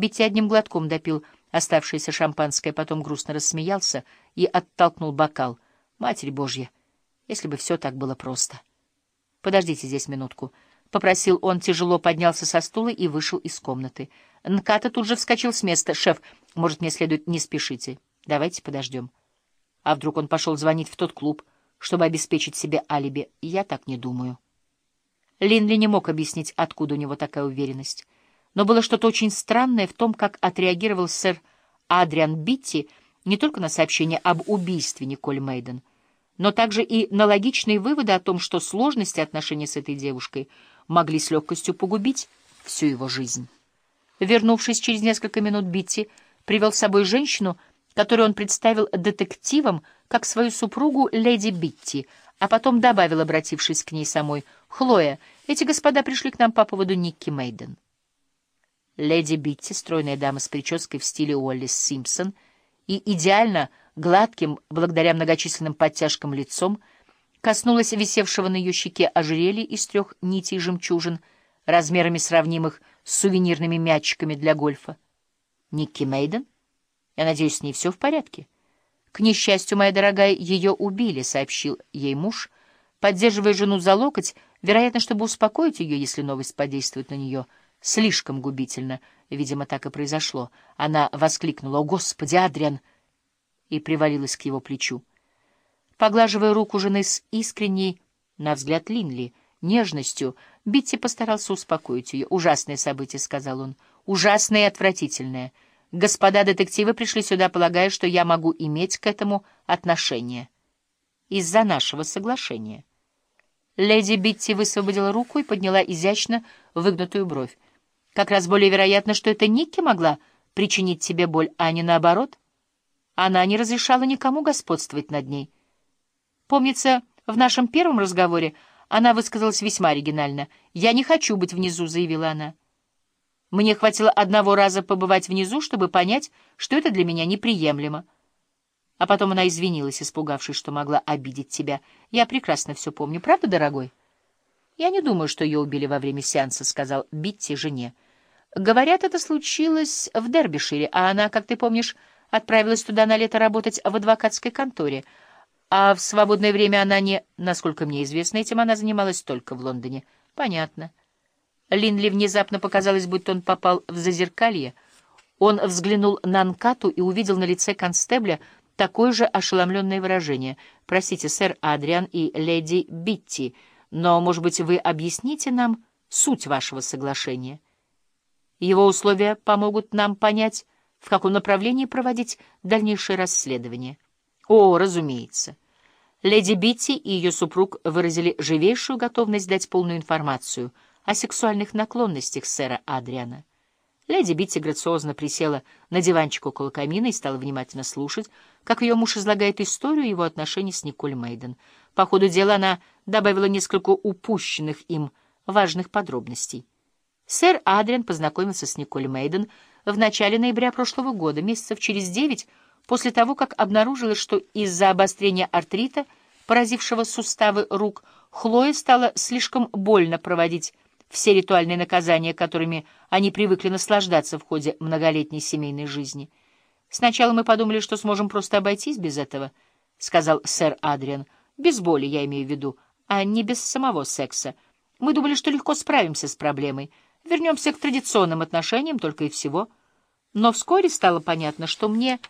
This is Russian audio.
Битти одним глотком допил оставшееся шампанское, потом грустно рассмеялся и оттолкнул бокал. Матерь Божья, если бы все так было просто. Подождите здесь минутку. — попросил он, тяжело поднялся со стула и вышел из комнаты. Нката тут же вскочил с места. «Шеф, может, мне следует не спешите. Давайте подождем». А вдруг он пошел звонить в тот клуб, чтобы обеспечить себе алиби? Я так не думаю. Линли не мог объяснить, откуда у него такая уверенность. Но было что-то очень странное в том, как отреагировал сэр Адриан Битти не только на сообщение об убийстве Николь Мейден, но также и на логичные выводы о том, что сложности отношений с этой девушкой — могли с легкостью погубить всю его жизнь. Вернувшись через несколько минут, Битти привел с собой женщину, которую он представил детективом, как свою супругу леди Битти, а потом добавил, обратившись к ней самой, «Хлоя, эти господа пришли к нам по поводу Никки Мейден». Леди Битти, стройная дама с прической в стиле Уоллис Симпсон и идеально гладким, благодаря многочисленным подтяжкам лицом, коснулась висевшего на ее щеке ожерелья из трех нитей жемчужин, размерами сравнимых с сувенирными мячиками для гольфа. Никки Мейден? Я надеюсь, с ней все в порядке. К несчастью, моя дорогая, ее убили, — сообщил ей муж, поддерживая жену за локоть, вероятно, чтобы успокоить ее, если новость подействует на нее. Слишком губительно, видимо, так и произошло. Она воскликнула «О, Господи, Адриан!» и привалилась к его плечу. Поглаживая руку жены с искренней, на взгляд Линли, нежностью, Битти постарался успокоить ее. «Ужасное событие», — сказал он, — «ужасное и отвратительное. Господа детективы пришли сюда, полагая, что я могу иметь к этому отношение. Из-за нашего соглашения». Леди Битти высвободила руку и подняла изящно выгнутую бровь. «Как раз более вероятно, что это Никки могла причинить тебе боль, а не наоборот. Она не разрешала никому господствовать над ней». Помнится, в нашем первом разговоре она высказалась весьма оригинально. «Я не хочу быть внизу», — заявила она. «Мне хватило одного раза побывать внизу, чтобы понять, что это для меня неприемлемо». А потом она извинилась, испугавшись, что могла обидеть тебя. Я прекрасно все помню. Правда, дорогой? Я не думаю, что ее убили во время сеанса, — сказал Битти жене. Говорят, это случилось в Дербишире, а она, как ты помнишь, отправилась туда на лето работать в адвокатской конторе — а в свободное время она не... Насколько мне известно, этим она занималась только в Лондоне. Понятно. Линли внезапно показалось, будто он попал в зазеркалье. Он взглянул на Нкату и увидел на лице констебля такое же ошеломленное выражение. «Простите, сэр Адриан и леди Битти, но, может быть, вы объясните нам суть вашего соглашения? Его условия помогут нам понять, в каком направлении проводить дальнейшее расследование». «О, разумеется». Леди Битти и ее супруг выразили живейшую готовность дать полную информацию о сексуальных наклонностях сэра Адриана. Леди Битти грациозно присела на диванчик около камина и стала внимательно слушать, как ее муж излагает историю его отношений с Николь Мейден. По ходу дела она добавила несколько упущенных им важных подробностей. Сэр Адриан познакомился с Николь Мейден в начале ноября прошлого года, месяцев через девять, после того, как обнаружилось, что из-за обострения артрита, поразившего суставы рук, Хлое стало слишком больно проводить все ритуальные наказания, которыми они привыкли наслаждаться в ходе многолетней семейной жизни. «Сначала мы подумали, что сможем просто обойтись без этого», — сказал сэр Адриан. «Без боли, я имею в виду, а не без самого секса. Мы думали, что легко справимся с проблемой. Вернемся к традиционным отношениям только и всего. Но вскоре стало понятно, что мне